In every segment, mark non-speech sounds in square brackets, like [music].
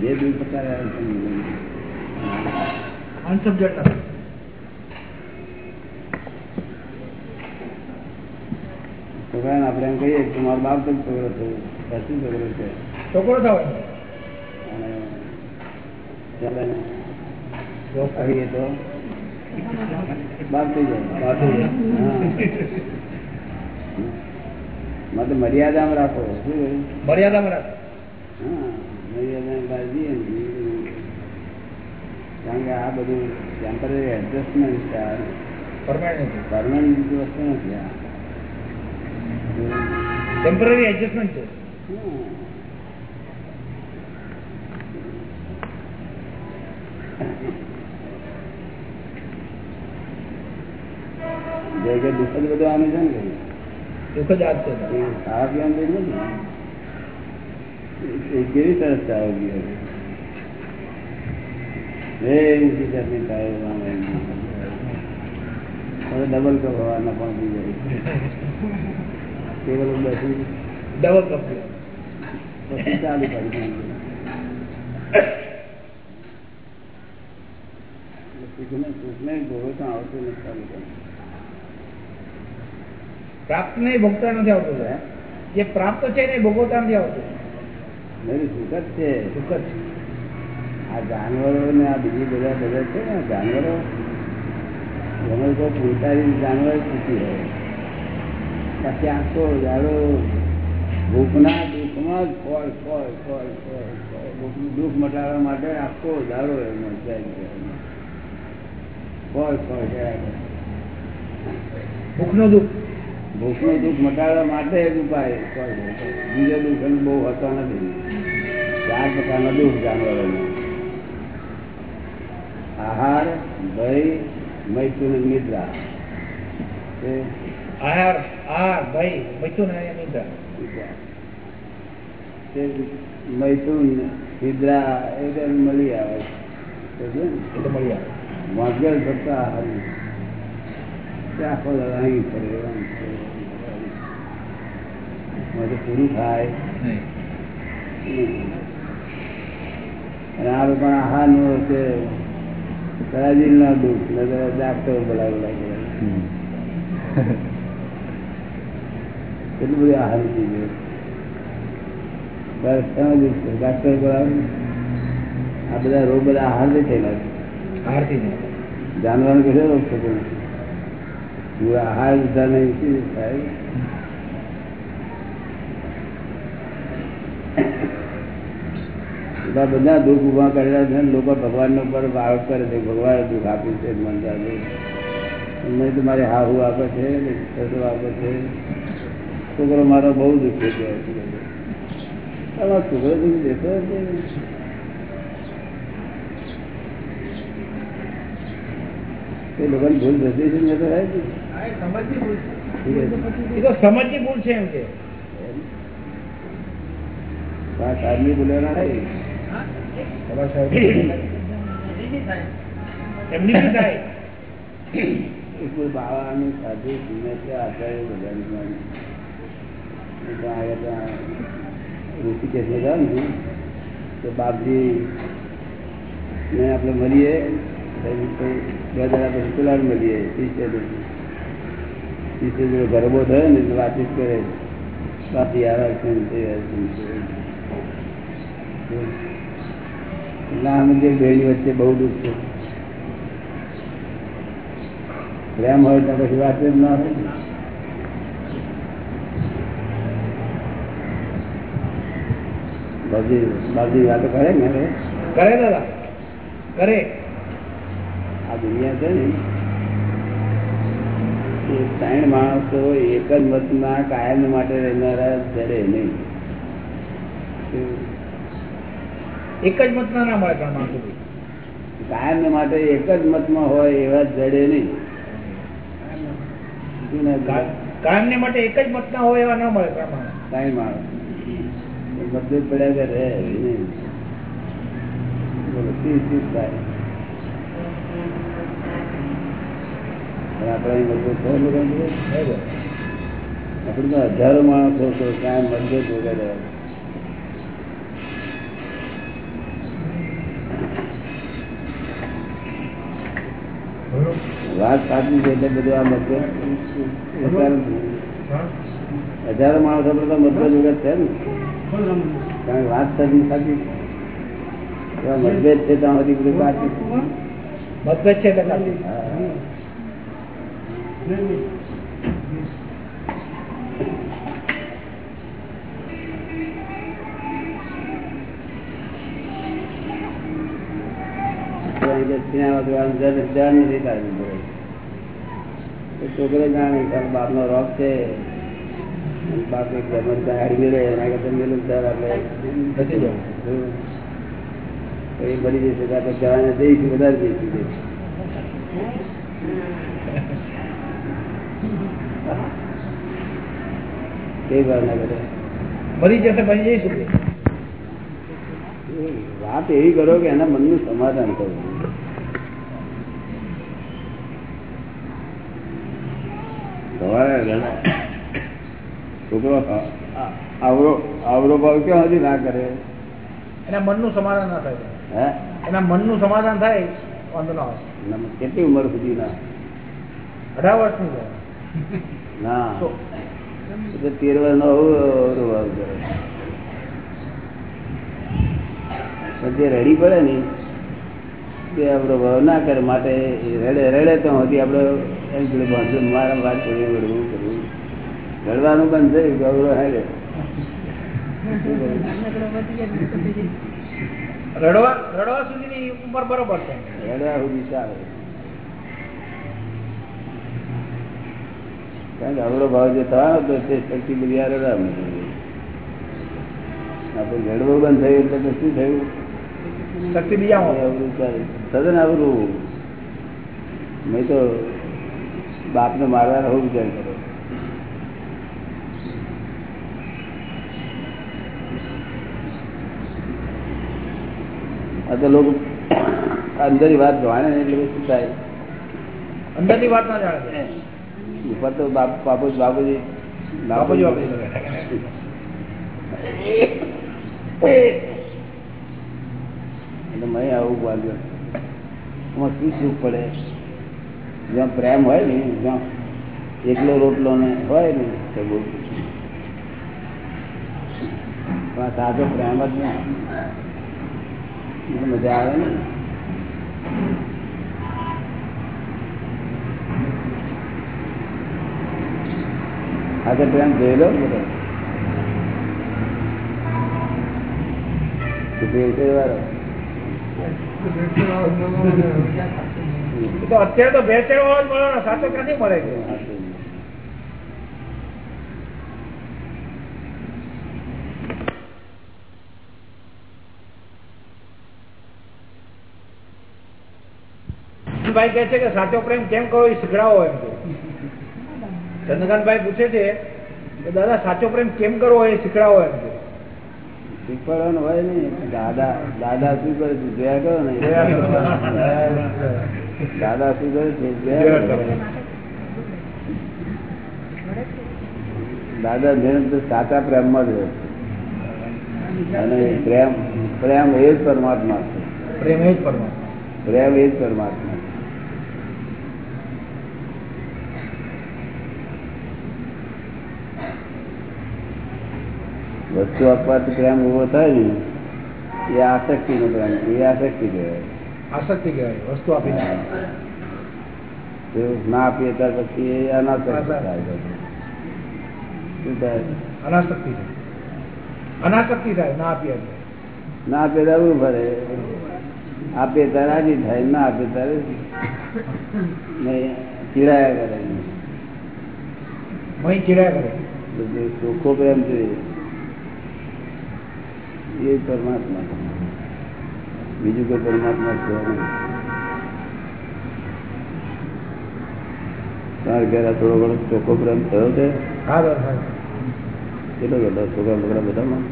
જે બિલ નથી છોકરાને આપણે એમ કહીએ કે મારો બાપ તો છોકરો છે સાચું છોકરો છે. છોકરો અને કહીએ તો બાપ થઈ જાય. મર્યાદામાં રાખો. શું મર્યાદામાં રાખો. હા. ને. કારણ કે આ બધું ટેમ્પરરી એડજસ્ટમેન્ટ છે પરમાનન્ટ વસ્તુ નથી આ. ટેમ્પરરી એડજસ્ટમેન્ટ છે. દુઃખ જ બધું આને છે ને. દુઃખ જ એ ખાવા પીવાનું નથી એ કેવી સરસ ચાવ ગયો એ ઊંચી ચટણી થાય રામ રામ. હવે ડબલ કપ હવાના પણ પી જાય ટેબલ ઉપર બેસી ડબલ કપ પછી ચાલુ કરી નાખ્યું. સુખને સુખને ભોગવતા તો આવતું નથી ચાલુ કર્યું. પ્રાપ્ત નહીં ભોગતા નથી આવતું હે? જે પ્રાપ્ત છે ને એ ભોગવતા નથી આવતું મેરું છે દુઃખ જ છે. આ જાનવરો ને આ બીજી બધા બધા છે ને જાનવરો તો પૂરતારી જાનવર સુખી હોય બાકી આખો દાડો ભૂખના દુઃખમાં જ ફળ ફળ ફળ ફળ ફળ. ભૂખનું દુઃખ મટાડવા માટે આખો જાય છે. ફળ ફળ. ભૂખનું દુઃખ ભૂખનું દુઃખ મટાડવા માટે જ ઉપાય. બીજો દુઃખ બહુ હોતો નથી ચાર પ્રકારના દુઃખ જાનવરોને. આહાર ભય મૈથુન નિદ્રા. આહાર આહાર ભય મૈથુન નિદ્રા. મૈથુન નિદ્રા એ મળી આવે. તો છે ને? એ તો મળી આવે. મોજગર ફક્ત આહાર. આખો ફરે. મોઢે પૂરું થાય. આ આહારનું છે કરાજી ના દુઃખ ડાક્ટર બોલાવી લાગે. કેટલું બધું આહાર બસ છે. ડાક્ટર બોલાવે આ બધા રોગ બધા આહારથી થયેલા છે. આહારથી જાનવર કશો રોગ થતો નથી આહાર લીધા નહીં શું થાય બધા બધા દુઃખ ઊભા કરેલા છે લોકો ભગવાન ઉપર આરોપ કરે છે ભગવાન દુઃખ આપ્યું છે મનતા નહીં તો મારે હાહુ આપે છે ને આપે છે. છોકરો મારો બહુ દુઃખી છે. તમારો છોકરો દુઃખ દેતો એ લોકોની ભૂલ થતી છે મેં તો તો સમજની ભૂલ છે એમ કે. આદમી એમની બી થાય. બાપજી ને મળીએ. બે દાડા પછી પેલા મળીએ શિષ્ય ગરબો થયો ને વાતચીત કરે. બાપજી આરા છે. આ બેની વચ્ચે બહુ દુઃખ છે. પ્રેમ હોય તો પછી વાત જ ના હોય બધી બધી વાતો કરે ને કરે દાદા કરે. આ દુનિયા છે ને એ ત્રણ માણસો એક જ મતના કાયમ માટે રહેનારા જડે નહીં. એક જ મત ના મળે ત્રણ માણસો કાયમ માટે એક જ મતમાં હોય એવા જડે નહીં. જૂના કા- માટે એક જ મત ના હોય એવા ના મળે માણસ. માણસ બધું પડ્યા કે રહે નહીં. બોલો શી શી થાય અને આપણે અહીં બધું છે લોકોને ખબર? બરાબર. આપણે તો હજારો માણસો તો કાંઈ મતભેદ વગર રહે. વાત સાચી છે એટલે બધું આ મતભેદ હજારો માણસો પર તો મતભેદ વગર છે ને. કારણ કે વાત સાચી સાચી મતભેદ છે ત્યાં સુધી બધું સાચી છે. મતભેદ છે કારણ કે સિનેમા જોવાનું ધ્યાન- ધ્યાન નથી તારું જોડે. તો છોકરો જાણે કે તારા બાપનો રોગ છે અને બાપ એક જમણ ગાડી મેળવે એના કરતા મેલું તાર આપણે નથી જવું. હમ. તો એ બની જશે તો આપણે જવાને જઈશું વધારે જઈશું કે. કેવી ભાવના કરે મરી જશે બની જઈશું કે. એ વાત એવી કરો કે એના મનનું સમાધાન કરવું છોકરો આવરો આવરો ભાવ ક્યાં હજી ના કરે? એના મનનું સમાધાન ના થાય. હે? એના મનનું સમાધાન થાય વાંધો ના આવે. કેટલી ઉંમર સુધી ના? અઢાર વર્ષની ના. તેર વર્ષ નો અવરો ભાવ કરે. જે રડી પડે ને તે આપણો ભાવ ના કરે માટે રડે રડે તો હજી આપણે એમ જોડે બાંધો મારા વાત કરવી રડવું કરવું ગળવાનું બંધ થયું ગૌરવ હેડે રડવા રડવા સુધીની ઉંમર બરોબર છે. રડવા સુધી ચાલે. કારણ કે અવરો ભાવ જે થવાનો હતો તે શક્તિ બધી આ માંડી. આપણે રડવું બંધ થયું એટલે શું થયું? શક્તિ બીજામાં. અવરું ચાલે. સદન અવરું મેં તો બાપને મારવાનો હું વિચાર કરો. આ તો લોકો અંદર વાત જાણે ને એટલે શું થાય? અંદરની વાત ના જાણે. ઉપર તો બાપુ બાપુજી બાપુજી બાપુજી મેં આવું બોલ્યો. એમાં શું સુખ પડે? જ્યાં પ્રેમ હોય ને, જ્યાં એકલો રોટલો ને હોય ને, તે બહુ સાચો પ્રેમ જ નહીં. મજા આવે ને. આજે પ્રેમ જોયેલો બધો. વાળો. તો અત્યારે તો ભેળસેળ વાળો જ મળે સાચો ક્યાંથી મળે છે. ભાઈ કે છે કે સાચો પ્રેમ કેમ કરો એ શીખડાવો એમ કે ચંદ્રકાંતભાઈ પૂછે છે કે દાદા સાચો પ્રેમ કેમ કરવો એ શીખડાવો એમ કે શીખવાડવાનું હોય ને દાદા દાદા શું કરે જોયા કરો ને. [laughs] દાદા શું છે? દાદા તો સાચા પ્રેમમાં જ રહે અને પ્રેમ પ્રેમ એ જ પરમાત્મા છે. પ્રેમ એ જ પરમાત્મા. પ્રેમ એ જ પરમાત્મા વસ્તુ આપવાથી પ્રેમ ઊભો થાય ને એ આસક્તિ નો પ્રેમ એ આસક્તિ કહેવાય. આસક્તિ કહેવાય વસ્તુ આપીને જો ના આપીએ ત્યાર પછી એ અનાસક્તિ થાય પછી. શું થાય અનાસક્તિ થાય અનાસક્તિ થાય ના આપીએ એટલે. ના આપે ત્યારે ઊભા રહે આપે ત્યારે રાજી થાય ના આપે ત્યારે નહીં ચીડાયા કરે મહી ચીડ્યા કરે બધું ચોખ્ખો પ્રેમ જોઈએ એ પરમાત્મા છે. બીજું કોઈ પરમાત્મા છે નહીં. ઘરે થોડો ઘણો ચોખ્ખો પ્રેમ થયો છે. કેટલો છોકરા બોકરા બધામાં?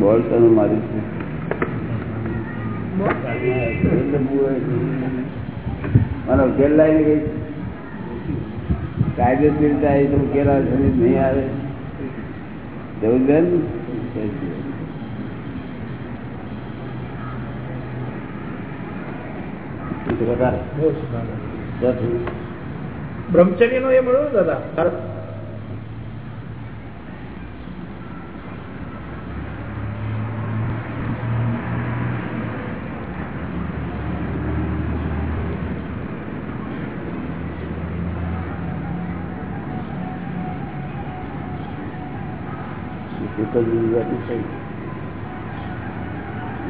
બોલ તને મારી મને ઉકેલ લાવીને ગઈ કાયદેસર રીતે આવી તો ઉકેલ આવે નહીં આવે. જવું બેન એનાથી વધારે. બ્રહ્મચર્ય નો એ મળ્યો દાદા?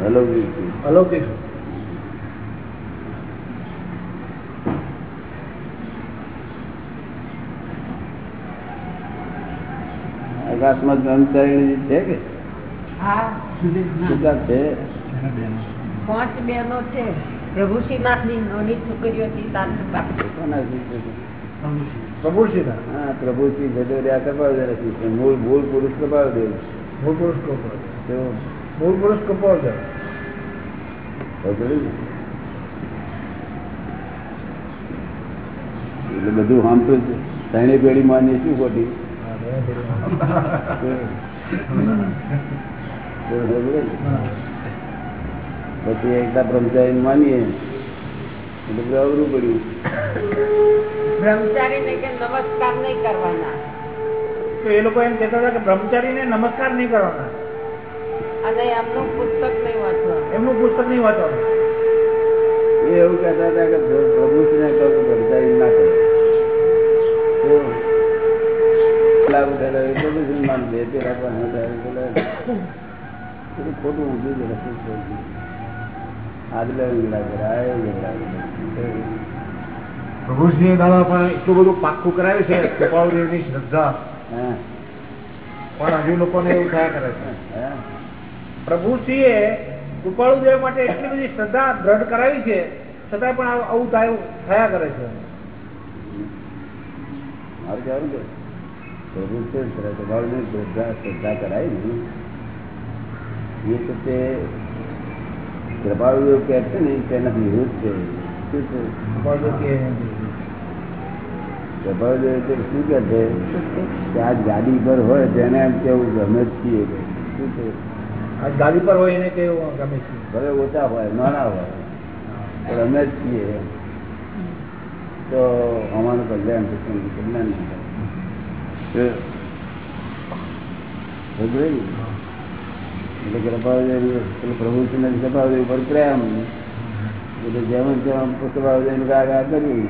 અલૌકિક. અલૌકિક. આકાશમાં બ્રહ્મચારી છે કે? હા. છે? પાંચ બહેનો છે. પ્રભુ શ્રીનાથની નાની છોકરીઓ હતી સાત બાપ. કોના શિષ્ય છે? પ્રભુશ્રીના હા પ્રભુશ્રી ભદોરિયા કપાળદેવ શિષ્ય મૂળ મૂળ પુરુષ કપાળદેવ મૂળ પુરુષ કપોળ તો? મૂળ પુરુષ કપોળ છે એટલે બધું આમ છે. ત્રણેય પેઢી માની શું ખોટી? તો? પછી એકદા બ્રહ્મચારી માનીએ એટલે અવરું પડ્યું. બ્રહ્મચારીને કે નમસ્કાર નહીં કરવાના. તો એ લોકો એમ કહેતા હતા કે બ્રહ્મચારીને નમસ્કાર નહીં કરવાના. અને એમનું પુસ્તક નહીં વાંચવાનું. એમનું પુસ્તક નહીં વાંચવાનું. એ એવું કહેતા હતા કે પ્રભુશ્રીને કહું કે બ્રહ્મચારી ના કરે. તો લાભ ઉઠેલો એ પ્રભુશ્રી માન દે તે રાખવા ન થાય એટલે બધું ખોટું ઊંધું જ રસ્તું છે આગળ કરાય ઝઘડા દાદા પણ એટલું બધું પાક્કું કરાયું છે કૃપાળુદેવની શ્રદ્ધા. પણ હજુ લોકોને એવું થયા કરે છે. પ્રભુશ્રીએ કૃપાળુદેવ માટે એટલી બધી શ્રદ્ધા દ્રઢ કરાવી છે છતાં પણ આવું થયા કરે છે. મારું કહેવાનું પ્રભુ છે તમારું શ્રદ્ધા શ્રદ્ધા કરાય ને એ તો તે કૃપાળુ કે છે ને તેના વિરુદ્ધ છે શું છે કૃપાળુદેવ કે કૃપાળુ એટલે શું કે છે કે આ ગાડી પર હોય તેને એમ કેવું ગમે જ છીએ કે શું છે આજ ગાડી પર હોય એને કેવું ગમે છે ભલે ઓછા હોય નાના હોય પણ અમે જ છીએ એમ. તો અમારું કલ્યાણ થશે ને કલ્યાણ નહીં થાય. તો સમજાય ને? એટલે પ્રભુશ્રીને કૃપાળુદેવ ઉપર પ્રેમ. એટલે જેમ જેમ આ કર્યું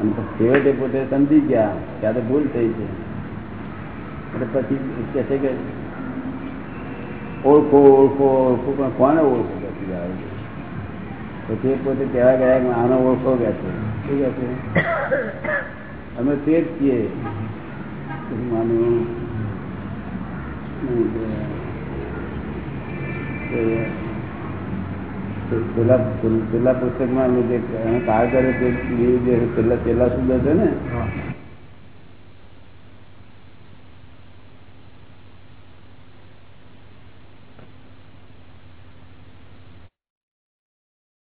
અને છેવટે પોતે સમજી ગયા કે ભૂલ થઈ છે. એટલે પછી કે છે કે ઓળખો ઓળખો ઓળખો, પણ કોને ઓળખો? પછી આવે છે પછી પોતે કહેવા ગયા આનો ઓળખો ગયા છે. શું કહે છે? અમે તે જ છીએ. પછી માનું પેલા પેલા પુસ્તકમાં જે કાળ કરે પેલા પેલા સુધર છે ને